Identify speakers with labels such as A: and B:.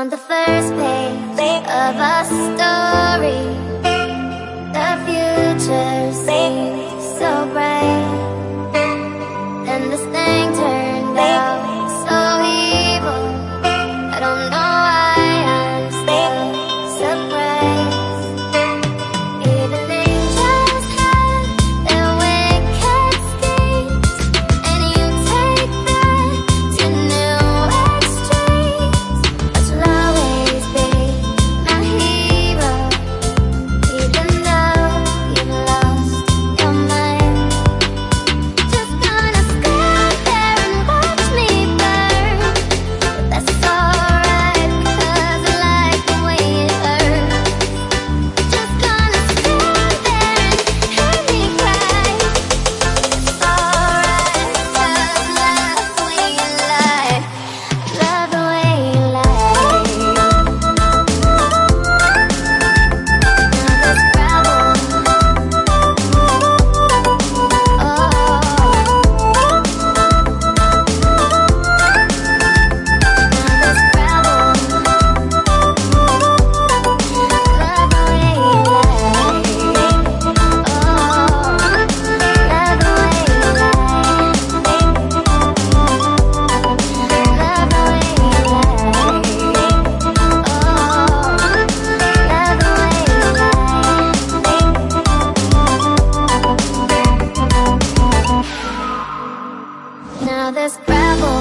A: On the first page of a this gravel